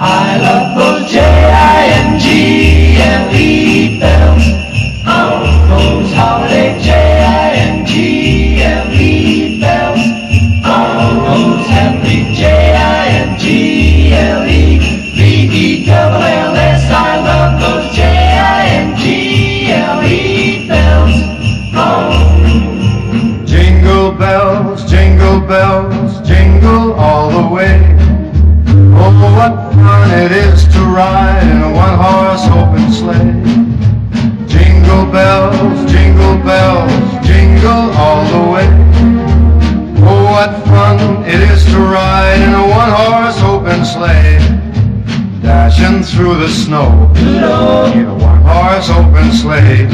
I love those J-I-N-G-L-E bells. Oh, those holiday J-I-N-G-L-E bells. Oh, those happy J-I-N-G-L-E B-E-double-L-S. I love those J-I-N-G-L-E bells. Oh. Jingle bells, jingle bells, ride in a one-horse open sleigh. Jingle bells, jingle bells, jingle all the way. Oh, what fun it is to ride in a one-horse open sleigh. Dashing through the snow in a one-horse open sleigh.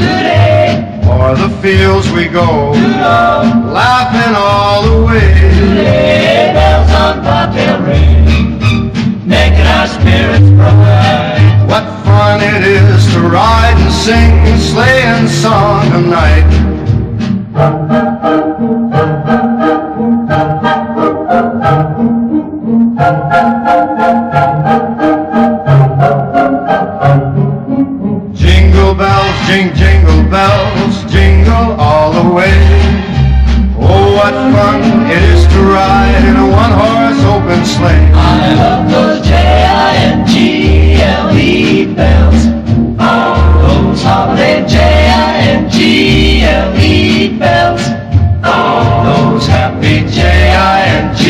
O'er the fields we go, laughing all the way. Our spirits bright. What fun it is to ride and sing sleigh and song tonight. Jingle bells, jing, bells. Oh, those happy J-I-N-G-L-E